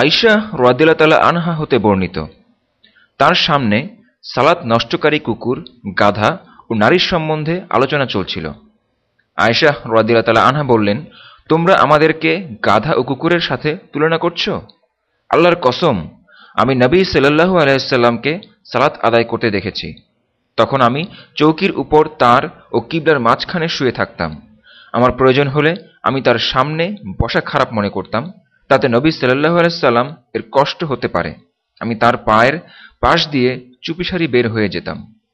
আইশা রাদিল্লা আনহা হতে বর্ণিত। তার সামনে সালাত নষ্টকারী কুকুর, গাধা ও নারীর সম্বন্ধে আলোচনা চলছিল। আয়েশাহ রাদিল্লা আনহা বললেন, তোমরা আমাদেরকে গাধা ও কুকুরের সাথে তুলনা করছ? আল্লাহর কসম, আমি নবী সাল্লাহু আলাইসাল্লামকে সালাত আদায় করতে দেখেছি। তখন আমি চৌকির উপর তার ও কিবলার মাঝখানে শুয়ে থাকতাম। আমার প্রয়োজন হলে আমি তার সামনে বসা খারাপ মনে করতাম। তাতে নবী সাল্লাহ আলাইসাল্লাম এর কষ্ট হতে পারে। আমি তার পায়ের পাশ দিয়ে চুপিসারি বের হয়ে যেতাম।